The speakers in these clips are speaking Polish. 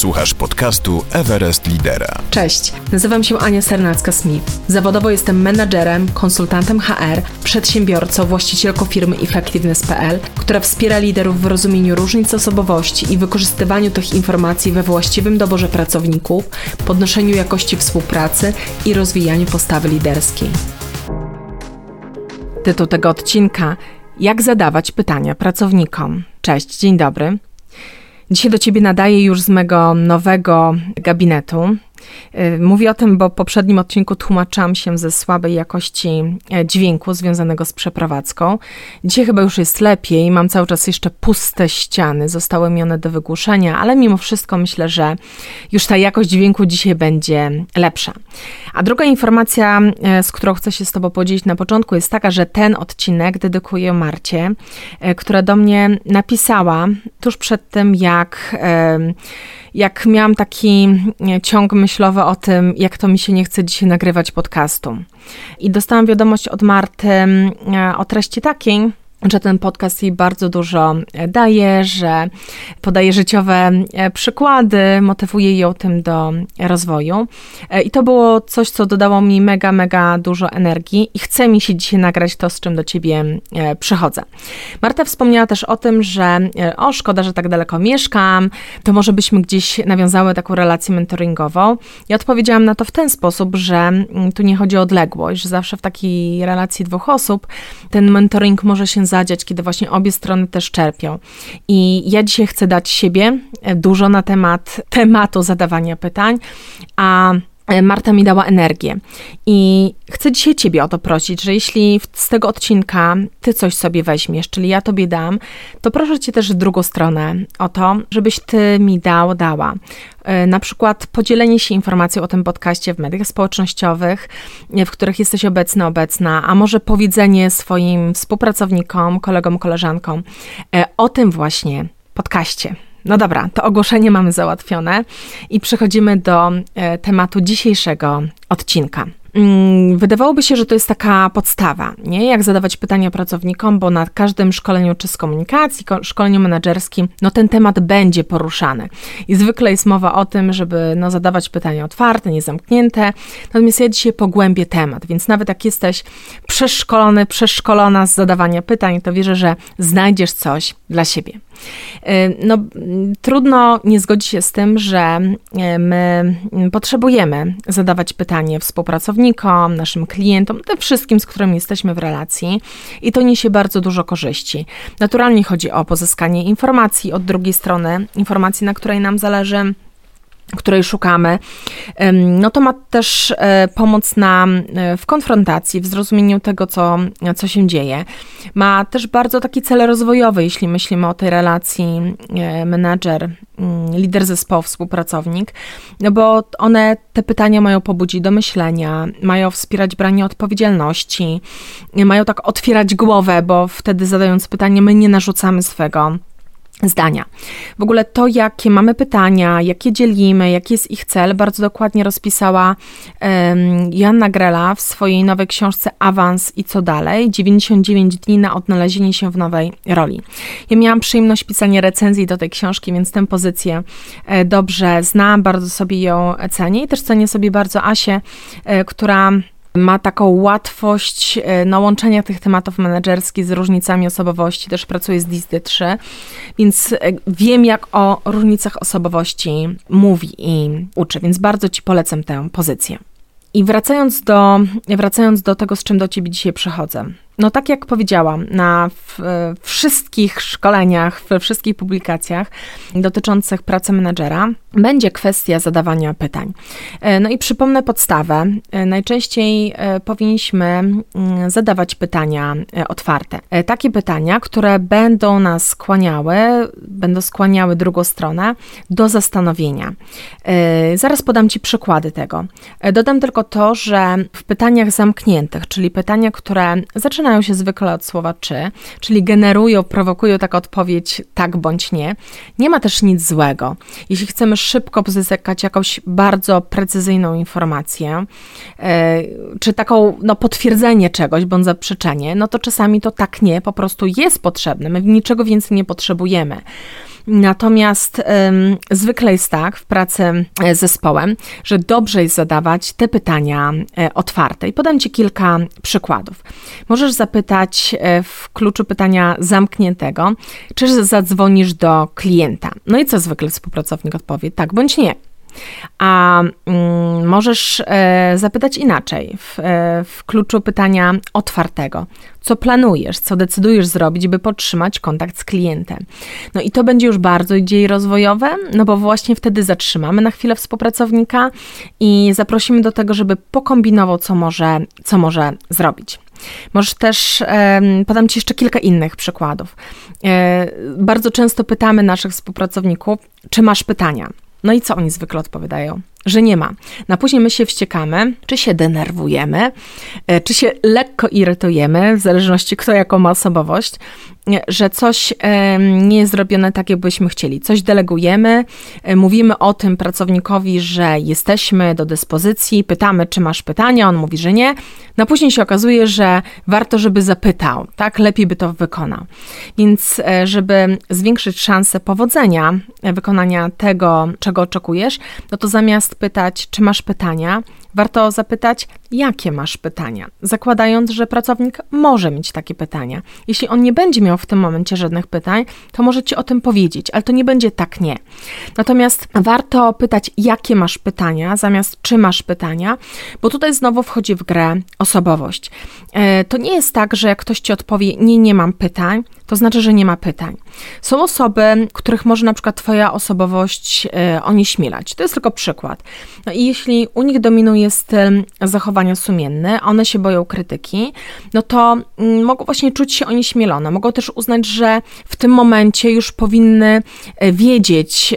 Słuchasz podcastu Everest Lidera. Cześć, nazywam się Ania Sernacka-Smith. Zawodowo jestem menadżerem, konsultantem HR, przedsiębiorcą, właścicielką firmy Effectiveness.pl, która wspiera liderów w rozumieniu różnic osobowości i wykorzystywaniu tych informacji we właściwym doborze pracowników, podnoszeniu jakości współpracy i rozwijaniu postawy liderskiej. Tytuł tego odcinka: Jak zadawać pytania pracownikom. Cześć, dzień dobry. Dzisiaj do Ciebie nadaję już z mego nowego gabinetu. Y, mówię o tym, bo w poprzednim odcinku tłumaczyłam się ze słabej jakości e, dźwięku związanego z przeprowadzką. Dzisiaj chyba już jest lepiej, mam cały czas jeszcze puste ściany, zostały mi one do wygłuszenia, ale mimo wszystko myślę, że już ta jakość dźwięku dzisiaj będzie lepsza. A druga informacja, e, z którą chcę się z Tobą podzielić na początku, jest taka, że ten odcinek dedykuję Marcie, e, która do mnie napisała tuż przed tym, jak jak miałam taki ciąg myślowy o tym, jak to mi się nie chce dzisiaj nagrywać podcastu. I dostałam wiadomość od Marty o treści takiej, że ten podcast jej bardzo dużo e, daje, że podaje życiowe e, przykłady, motywuje ją tym do rozwoju. E, I to było coś, co dodało mi mega, mega dużo energii i chce mi się dzisiaj nagrać to, z czym do ciebie przychodzę. Marta wspomniała też o tym, że o, szkoda, że tak daleko mieszkam, to może byśmy gdzieś nawiązały taką relację mentoringową. Ja odpowiedziałam na to w ten sposób, że mm, tu nie chodzi o odległość, że zawsze w takiej relacji dwóch osób ten mentoring może się zadziać, kiedy właśnie obie strony też czerpią. I ja dzisiaj chcę dać siebie e, dużo na temat tematu zadawania pytań, a Marta mi dała energię. I chcę dzisiaj Ciebie o to prosić, że jeśli z tego odcinka Ty coś sobie weźmiesz, czyli ja Tobie dam, to proszę Cię też w drugą stronę o to, żebyś Ty mi dał, dała E, na przykład podzielenie się informacją o tym podcaście w mediach społecznościowych, e, w których jesteś obecny, obecna, a może powiedzenie swoim współpracownikom, kolegom, koleżankom e, o tym właśnie podcaście. No dobra, to ogłoszenie mamy załatwione i przechodzimy do tematu dzisiejszego odcinka. Mm, wydawałoby się, że to jest taka podstawa, nie? Jak zadawać pytania pracownikom, bo na każdym szkoleniu czy z komunikacji, szkoleniu menedżerskim, no ten temat będzie poruszany. I zwykle jest mowa o tym, żeby no, zadawać pytania otwarte, niezamknięte. Natomiast ja dzisiaj pogłębię temat, więc nawet jak jesteś przeszkolony, przeszkolona z zadawania pytań, to wierzę, że znajdziesz coś dla siebie. Y, no, trudno nie zgodzić się z tym, że y, my potrzebujemy zadawać pytanie współpracownikom, naszym klientom, tym wszystkim, z którymi jesteśmy w relacji i to niesie bardzo dużo korzyści. Naturalnie chodzi o pozyskanie informacji od drugiej strony, informacji, na której nam zależy której szukamy, no to ma też e, pomoc nam e, w konfrontacji, w zrozumieniu tego, co, co się dzieje. Ma też bardzo taki cel rozwojowy, jeśli myślimy o tej relacji e, menadżer, mm, lider zespołu, współpracownik, no bo one, te pytania mają pobudzić do myślenia, mają wspierać branie odpowiedzialności, mają tak otwierać głowę, bo wtedy zadając pytanie, my nie narzucamy swego zdania. W ogóle to, jakie mamy pytania, jakie dzielimy, jaki jest ich cel, bardzo dokładnie rozpisała um, Joanna Grela w swojej nowej książce Awans i co dalej? 99 dni na odnalezienie się w nowej roli. Ja miałam przyjemność pisania recenzji do tej książki, więc tę pozycję e, dobrze znam, bardzo sobie ją cenię i też cenię sobie bardzo Asię, e, która ma taką łatwość e, na łączenia tych tematów menedżerskich z różnicami osobowości, też pracuje z DISD-3, więc e, wiem, jak o różnicach osobowości mówi i uczy, więc bardzo Ci polecam tę pozycję. I wracając do, wracając do tego, z czym do Ciebie dzisiaj przychodzę. No tak jak powiedziałam, na wszystkich szkoleniach, we wszystkich publikacjach dotyczących pracy menedżera będzie kwestia zadawania pytań. E, no i przypomnę podstawę. E, najczęściej e, powinniśmy mm, zadawać pytania otwarte. Takie pytania, które będą nas skłaniały, będą skłaniały drugą stronę do zastanowienia. Zaraz podam Ci przykłady tego. Dodam tylko to, że w pytaniach zamkniętych, czyli pytania, które zaczynają zaczynają się zwykle od słowa czy, czyli generują, prowokują taką odpowiedź tak bądź nie. Nie ma też nic złego. Jeśli chcemy szybko pozyskać jakąś bardzo precyzyjną informację, yy, czy taką no, potwierdzenie czegoś bądź zaprzeczenie, no to czasami to tak nie po prostu jest potrzebne. My niczego więcej nie potrzebujemy. Natomiast zwykle jest tak w pracy z zespołem, że dobrze jest zadawać te pytania y, otwarte. I podam Ci kilka przykładów. Możesz zapytać y, w kluczu pytania zamkniętego, czy zadzwonisz do klienta. No i co zwykle współpracownik odpowie? Tak bądź nie. A mm, możesz e, zapytać inaczej, w, e, w kluczu pytania otwartego. Co planujesz, co decydujesz zrobić, by podtrzymać kontakt z klientem? No i to będzie już bardzo idei rozwojowe, no bo właśnie wtedy zatrzymamy na chwilę współpracownika i zaprosimy do tego, żeby pokombinował, co może, co może zrobić. Możesz też, podam Ci jeszcze kilka innych przykładów. E, bardzo często pytamy naszych współpracowników, czy masz pytania. No i co oni zwykle odpowiadają? Że nie ma. Na później my się wściekamy, czy się denerwujemy, e, czy się lekko irytujemy, w zależności kto jaką ma osobowość, że coś nie jest zrobione tak, jakbyśmy chcieli. Coś delegujemy, e, mówimy o tym pracownikowi, że jesteśmy do dyspozycji, pytamy, czy masz pytania, on mówi, że nie. No później się okazuje, że warto, żeby zapytał, tak? Lepiej by to wykonał. Więc, e, żeby zwiększyć szanse powodzenia e, wykonania tego, czego oczekujesz, no to zamiast pytać, czy masz pytania, warto zapytać, jakie masz pytania, zakładając, że pracownik może mieć takie pytania. Jeśli on nie będzie miał w tym momencie żadnych pytań, to może ci o tym powiedzieć, ale to nie będzie tak nie. Natomiast warto pytać, jakie masz pytania, zamiast czy masz pytania, bo tutaj znowu wchodzi w grę osobowość. E, to nie jest tak, że jak ktoś ci odpowie, nie, nie mam pytań, to znaczy, że nie ma pytań. Są osoby, których może na przykład Twoja osobowość e, onieśmielać. To jest tylko przykład. No i jeśli u nich dominuje styl zachowania sumienny, one się boją krytyki, no to mm, mogą właśnie czuć się onieśmielone. Mogą też uznać, że w tym momencie już powinny e, wiedzieć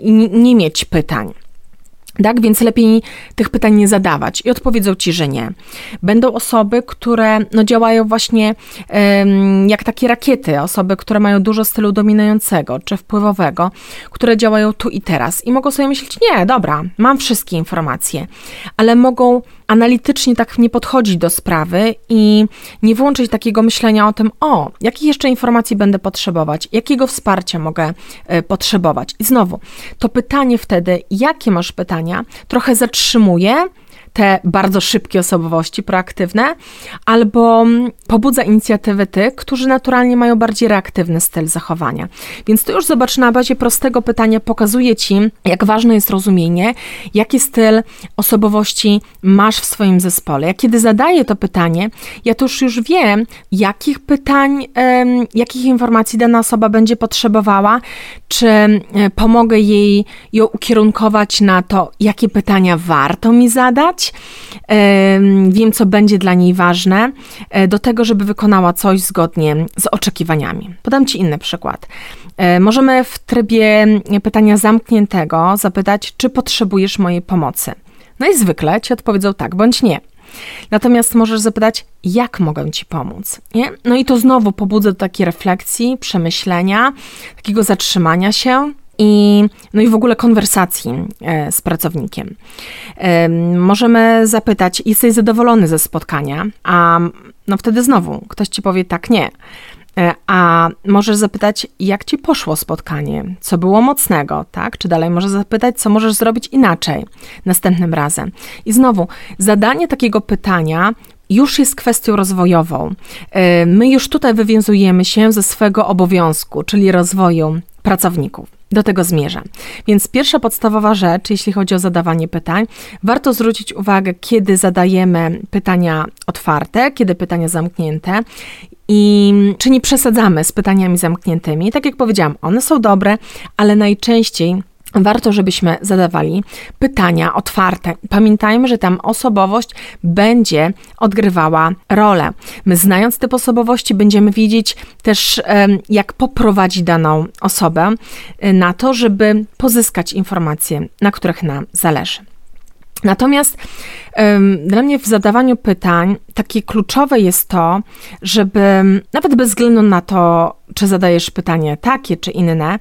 i nie mieć pytań. Tak, więc lepiej tych pytań nie zadawać i odpowiedzą ci, że nie. Będą osoby, które no, działają właśnie um, jak takie rakiety, osoby, które mają dużo stylu dominującego czy wpływowego, które działają tu i teraz i mogą sobie myśleć, nie, dobra, mam wszystkie informacje, ale mogą analitycznie tak nie podchodzić do sprawy i nie włączyć takiego myślenia o tym, o, jakich jeszcze informacji będę potrzebować, jakiego wsparcia mogę y, potrzebować. I znowu, to pytanie wtedy, jakie masz pytania, trochę zatrzymuje te bardzo szybkie osobowości proaktywne, albo pobudza inicjatywy tych, którzy naturalnie mają bardziej reaktywny styl zachowania. Więc to już zobacz na bazie prostego pytania, pokazuje ci, jak ważne jest rozumienie, jaki styl osobowości masz w swoim zespole. Ja kiedy zadaję to pytanie, ja to już, już wiem, jakich pytań, jakich informacji dana osoba będzie potrzebowała, czy e, pomogę jej ją ukierunkować na to, jakie pytania warto mi zadać, wiem, co będzie dla niej ważne, e, do tego, żeby wykonała coś zgodnie z oczekiwaniami. Podam Ci inny przykład. E, możemy w trybie pytania zamkniętego zapytać, czy potrzebujesz mojej pomocy. No i zwykle Ci odpowiedzą tak bądź nie. Natomiast możesz zapytać, jak mogę Ci pomóc? Nie? No i to znowu pobudza do takiej refleksji, przemyślenia, takiego zatrzymania się, i, no i w ogóle konwersacji e, z pracownikiem. E, możemy zapytać, jesteś zadowolony ze spotkania, a no wtedy znowu ktoś ci powie tak, nie. E, a możesz zapytać, jak ci poszło spotkanie, co było mocnego, tak? Czy dalej możesz zapytać, co możesz zrobić inaczej następnym razem. I znowu, zadanie takiego pytania już jest kwestią rozwojową. My już tutaj wywiązujemy się ze swego obowiązku, czyli rozwoju pracowników. Do tego zmierzam. Więc pierwsza podstawowa rzecz, jeśli chodzi o zadawanie pytań, warto zwrócić uwagę, kiedy zadajemy pytania otwarte, kiedy pytania zamknięte i czy nie przesadzamy z pytaniami zamkniętymi. Tak jak powiedziałam, one są dobre, ale najczęściej warto, żebyśmy zadawali pytania otwarte. Pamiętajmy, że tam osobowość będzie odgrywała rolę. My, znając typ osobowości, będziemy wiedzieć też, jak poprowadzić daną osobę y, na to, żeby pozyskać informacje, na których nam zależy. Natomiast dla mnie w zadawaniu pytań takie kluczowe jest to, żeby nawet bez względu na to, czy zadajesz pytanie takie czy inne,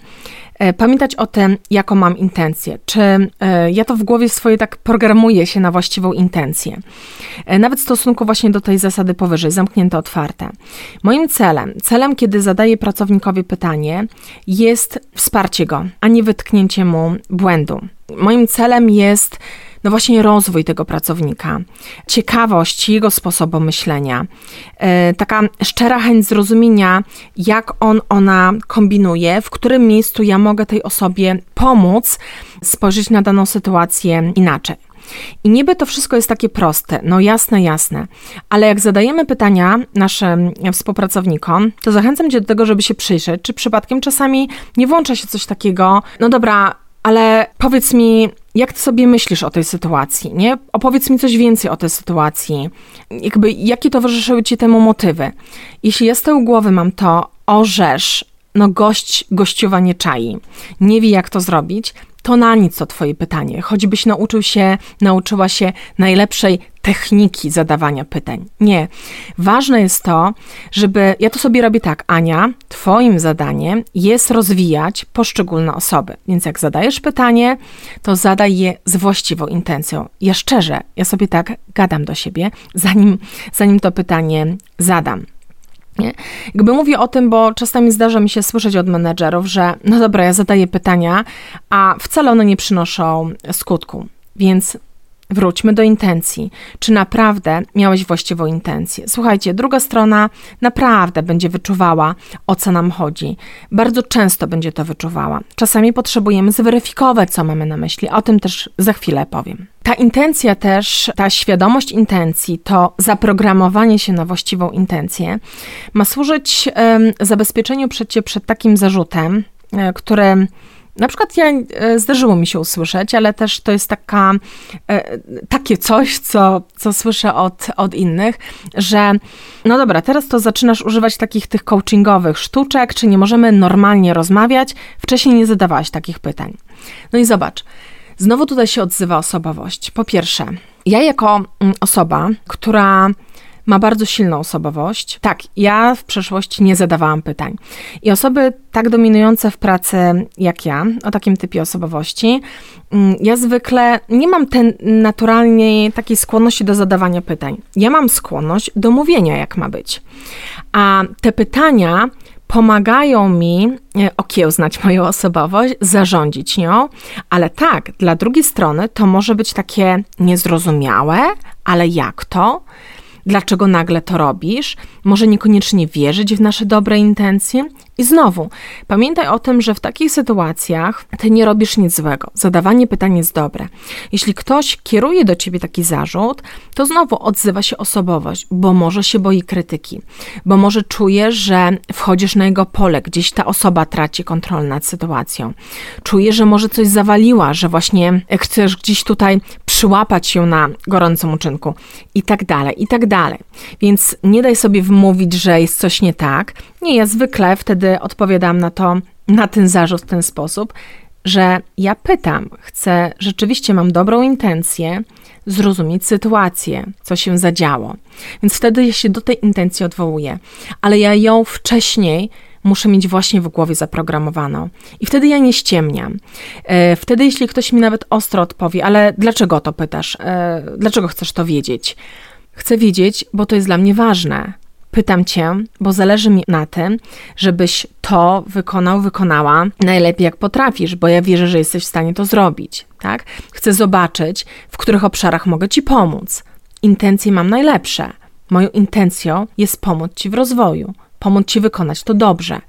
pamiętać o tym, jaką mam intencję. Czy e, ja to w głowie swojej tak programuję się na właściwą intencję. E, nawet w stosunku właśnie do tej zasady powyżej, zamknięte, otwarte. Moim celem, celem, kiedy zadaję pracownikowi pytanie, jest wsparcie go, a nie wytknięcie mu błędu. Moim celem jest no właśnie rozwój tego pracownika, ciekawość jego sposobu myślenia, e, taka szczera chęć zrozumienia, jak on, ona kombinuje, w którym miejscu ja mogę tej osobie pomóc spojrzeć na daną sytuację inaczej. I niby to wszystko jest takie proste, no jasne, jasne, ale jak zadajemy pytania naszym współpracownikom, to zachęcam Cię do tego, żeby się przyjrzeć, czy przypadkiem czasami nie włącza się coś takiego, no dobra, ale powiedz mi, jak ty sobie myślisz o tej sytuacji, nie? Opowiedz mi coś więcej o tej sytuacji. Jakby, jakie towarzyszyły ci temu motywy? Jeśli ja z tyłu głowy mam to, orzesz, no gość gościowa nie czai, nie wie jak to zrobić, to na nic to twoje pytanie, choćbyś nauczył się, nauczyła się najlepszej techniki zadawania pytań. Nie. Ważne jest to, żeby, ja to sobie robię tak, Ania, twoim zadaniem jest rozwijać poszczególne osoby. Więc jak zadajesz pytanie, to zadaj je z właściwą intencją. Ja szczerze, ja sobie tak gadam do siebie, zanim, zanim to pytanie zadam. Nie? Jakby mówię o tym, bo czasami zdarza mi się słyszeć od menedżerów, że no dobra, ja zadaję pytania, a wcale one nie przynoszą skutku. Więc Wróćmy do intencji. Czy naprawdę miałeś właściwą intencję? Słuchajcie, druga strona naprawdę będzie wyczuwała, o co nam chodzi. Bardzo często będzie to wyczuwała. Czasami potrzebujemy zweryfikować, co mamy na myśli. O tym też za chwilę powiem. Ta intencja też, ta świadomość intencji, to zaprogramowanie się na właściwą intencję ma służyć um, zabezpieczeniu przed, przed takim zarzutem, e, które na przykład ja, e, zdarzyło mi się usłyszeć, ale też to jest taka, e, takie coś, co, co słyszę od, od innych, że no dobra, teraz to zaczynasz używać takich tych coachingowych sztuczek, czy nie możemy normalnie rozmawiać, wcześniej nie zadawałaś takich pytań. No i zobacz, znowu tutaj się odzywa osobowość. Po pierwsze, ja jako mm, osoba, która ma bardzo silną osobowość. Tak, ja w przeszłości nie zadawałam pytań. I osoby tak dominujące w pracy jak ja, o takim typie osobowości, mm, ja zwykle nie mam ten naturalnej takiej skłonności do zadawania pytań. Ja mam skłonność do mówienia, jak ma być. A te pytania pomagają mi e, okiełznać moją osobowość, zarządzić nią, ale tak, dla drugiej strony to może być takie niezrozumiałe, ale jak to? Dlaczego nagle to robisz, może niekoniecznie wierzyć w nasze dobre intencje. I znowu, pamiętaj o tym, że w takich sytuacjach ty nie robisz nic złego. Zadawanie pytań jest dobre. Jeśli ktoś kieruje do ciebie taki zarzut, to znowu odzywa się osobowość, bo może się boi krytyki, bo może czuje, że wchodzisz na jego pole, gdzieś ta osoba traci kontrolę nad sytuacją. Czuje, że może coś zawaliła, że właśnie chcesz gdzieś tutaj przyłapać ją na gorącym uczynku i tak dalej, i tak dalej. Więc nie daj sobie wmówić, że jest coś nie tak. Nie, ja zwykle wtedy odpowiadam na to, na ten zarzut w ten sposób, że ja pytam, chcę, rzeczywiście mam dobrą intencję zrozumieć sytuację, co się zadziało. Więc wtedy ja się do tej intencji odwołuję, ale ja ją wcześniej muszę mieć właśnie w głowie zaprogramowaną. I wtedy ja nie ściemniam. E, wtedy, jeśli ktoś mi nawet ostro odpowie, ale dlaczego to pytasz? E, dlaczego chcesz to wiedzieć? Chcę wiedzieć, bo to jest dla mnie ważne. Pytam cię, bo zależy mi na tym, żebyś to wykonał, wykonała najlepiej jak potrafisz, bo ja wierzę, że jesteś w stanie to zrobić, tak? Chcę zobaczyć, w których obszarach mogę ci pomóc. Intencje mam najlepsze. Moją intencją jest pomóc ci w rozwoju pomóc ci wykonać to dobrze.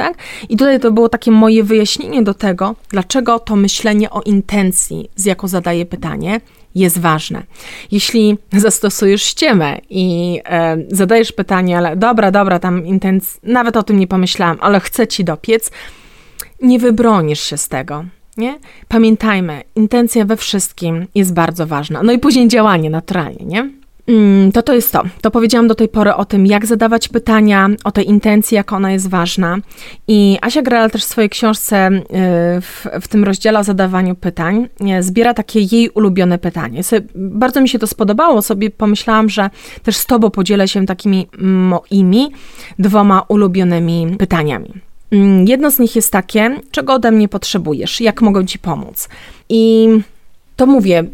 Tak? I tutaj to było takie moje wyjaśnienie do tego, dlaczego to myślenie o intencji, z jaką zadaję pytanie, jest ważne. Jeśli zastosujesz ściemę i e, zadajesz pytanie, ale dobra, dobra, tam intenc, nawet o tym nie pomyślałam, ale chcę ci dopiec, nie wybronisz się z tego. Nie? Pamiętajmy, intencja we wszystkim jest bardzo ważna. No i później działanie naturalnie, nie? Mm, to to jest to. To powiedziałam do tej pory o tym, jak zadawać pytania, o tej intencji, jak ona jest ważna. I Asia Grela też w swojej książce y, w, w tym rozdziale o zadawaniu pytań y, zbiera takie jej ulubione pytanie. Bardzo mi się to spodobało, sobie pomyślałam, że też z tobą podzielę się takimi moimi dwoma ulubionymi pytaniami. Mm, jedno z nich jest takie, czego ode mnie potrzebujesz, jak mogę ci pomóc. I to mówię,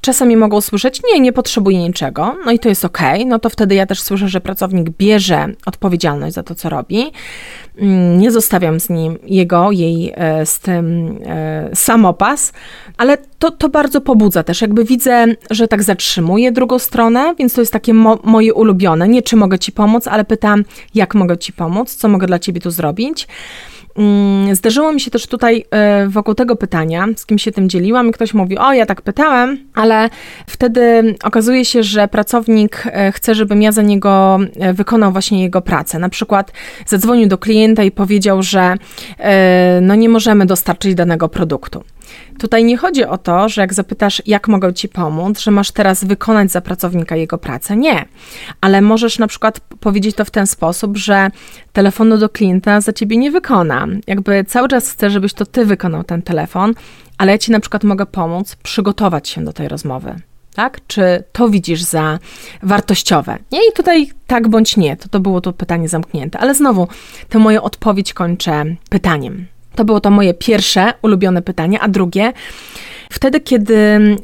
czasami mogą słyszeć, nie, nie potrzebuję niczego, no i to jest ok, no to wtedy ja też słyszę, że pracownik bierze odpowiedzialność za to, co robi. Mm, nie zostawiam z nim jego, jej e, z tym e, samopas, ale to, to bardzo pobudza też. Jakby widzę, że tak zatrzymuje drugą stronę, więc to jest takie mo moje ulubione. Nie czy mogę ci pomóc, ale pytam, jak mogę ci pomóc, co mogę dla ciebie tu zrobić. Mm, zdarzyło mi się też tutaj e, wokół tego pytania, z kim się tym dzieliłam, i ktoś mówi: O, ja tak pytałem, ale wtedy okazuje się, że pracownik e, chce, żebym ja za niego e, wykonał właśnie jego pracę. Na przykład zadzwonił do klienta i powiedział, że no nie możemy dostarczyć danego produktu. Tutaj nie chodzi o to, że jak zapytasz, jak mogę ci pomóc, że masz teraz wykonać za pracownika jego pracę. Nie. Ale możesz na przykład powiedzieć to w ten sposób, że telefonu do klienta za ciebie nie wykona. Jakby cały czas chcę, żebyś to ty wykonał ten telefon, ale ja ci na przykład mogę pomóc przygotować się do tej rozmowy. Tak? Czy to widzisz za wartościowe? Nie, i tutaj tak bądź nie, to, to było to pytanie zamknięte. Ale znowu, tę moją odpowiedź kończę pytaniem. To było to moje pierwsze ulubione pytanie, a drugie, wtedy, kiedy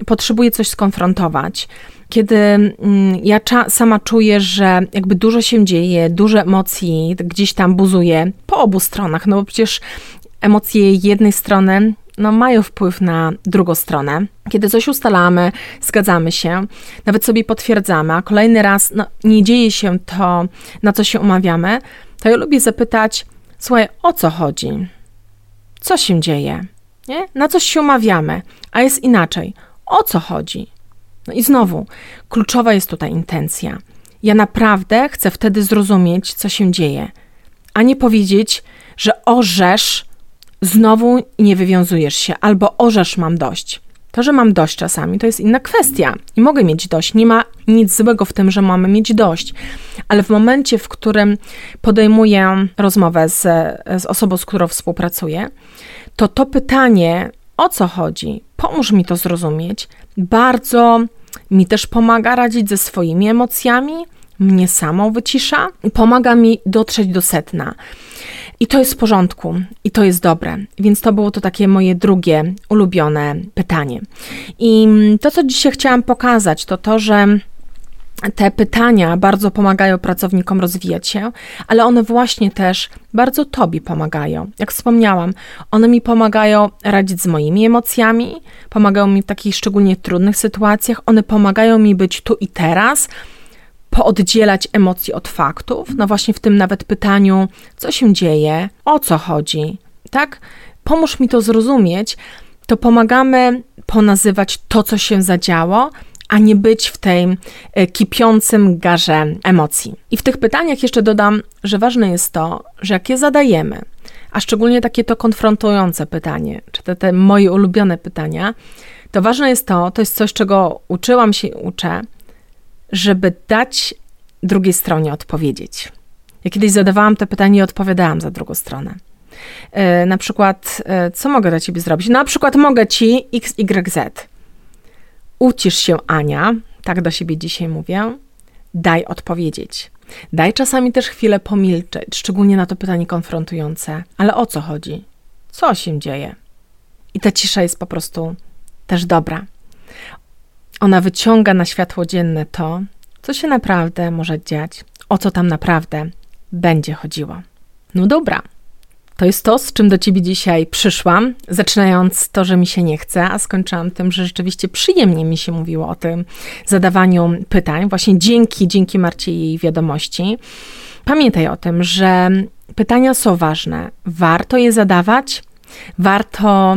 potrzebuję coś skonfrontować, kiedy mm, ja sama czuję, że jakby dużo się dzieje, dużo emocji gdzieś tam buzuje po obu stronach, no bo przecież emocje jednej strony no, mają wpływ na drugą stronę. Kiedy coś ustalamy, zgadzamy się, nawet sobie potwierdzamy, a kolejny raz no, nie dzieje się to, na co się umawiamy, to ja lubię zapytać, słuchaj, o co chodzi? Co się dzieje? Nie? Na coś się umawiamy, a jest inaczej. O co chodzi? No i znowu, kluczowa jest tutaj intencja. Ja naprawdę chcę wtedy zrozumieć, co się dzieje, a nie powiedzieć, że orzesz, znowu nie wywiązujesz się, albo orzesz, mam dość. To, że mam dość czasami, to jest inna kwestia. I mogę mieć dość. Nie ma nic złego w tym, że mamy mieć dość, ale w momencie, w którym podejmuję rozmowę z, z osobą, z którą współpracuję, to to pytanie, o co chodzi, pomóż mi to zrozumieć, bardzo mi też pomaga radzić ze swoimi emocjami, mnie samą wycisza pomaga mi dotrzeć do setna. I to jest w porządku, i to jest dobre. Więc to było to takie moje drugie ulubione pytanie. I to, co dzisiaj chciałam pokazać, to to, że te pytania bardzo pomagają pracownikom rozwijać się, ale one właśnie też bardzo Tobie pomagają. Jak wspomniałam, one mi pomagają radzić z moimi emocjami, pomagają mi w takich szczególnie trudnych sytuacjach, one pomagają mi być tu i teraz, pooddzielać emocji od faktów. No właśnie w tym nawet pytaniu, co się dzieje, o co chodzi, tak? Pomóż mi to zrozumieć, to pomagamy ponazywać to, co się zadziało, a nie być w tej e, kipiącym garze emocji. I w tych pytaniach jeszcze dodam, że ważne jest to, że jak je zadajemy, a szczególnie takie to konfrontujące pytanie, czy te, te moje ulubione pytania, to ważne jest to, to jest coś, czego uczyłam się uczę, żeby dać drugiej stronie odpowiedzieć. Ja kiedyś zadawałam to pytanie i odpowiadałam za drugą stronę. Yy, na przykład, yy, co mogę dla ciebie zrobić? Na przykład mogę ci X, Y, Z. Ucisz się, Ania, tak do siebie dzisiaj mówię, daj odpowiedzieć. Daj czasami też chwilę pomilczeć, szczególnie na to pytanie konfrontujące. Ale o co chodzi? Co się dzieje? I ta cisza jest po prostu też dobra. Ona wyciąga na światło dzienne to, co się naprawdę może dziać, o co tam naprawdę będzie chodziło. No dobra, to jest to, z czym do ciebie dzisiaj przyszłam, zaczynając to, że mi się nie chce, a skończyłam tym, że rzeczywiście przyjemnie mi się mówiło o tym zadawaniu pytań, właśnie dzięki, dzięki Marcie i jej wiadomości. Pamiętaj o tym, że pytania są ważne. Warto je zadawać, Warto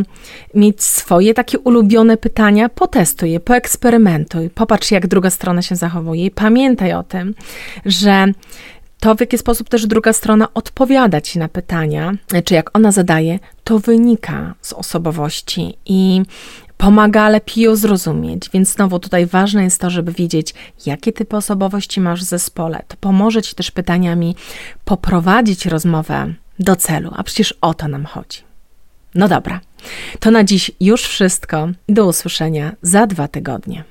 mieć swoje takie ulubione pytania, potestuj je, poeksperymentuj, popatrz jak druga strona się zachowuje i pamiętaj o tym, że to, w jaki sposób też druga strona odpowiada ci na pytania, czy jak ona zadaje, to wynika z osobowości i pomaga lepiej ją zrozumieć. Więc znowu tutaj ważne jest to, żeby wiedzieć, jakie typy osobowości masz w zespole. To pomoże ci też pytaniami poprowadzić rozmowę do celu, a przecież o to nam chodzi. No dobra, to na dziś już wszystko. Do usłyszenia za dwa tygodnie.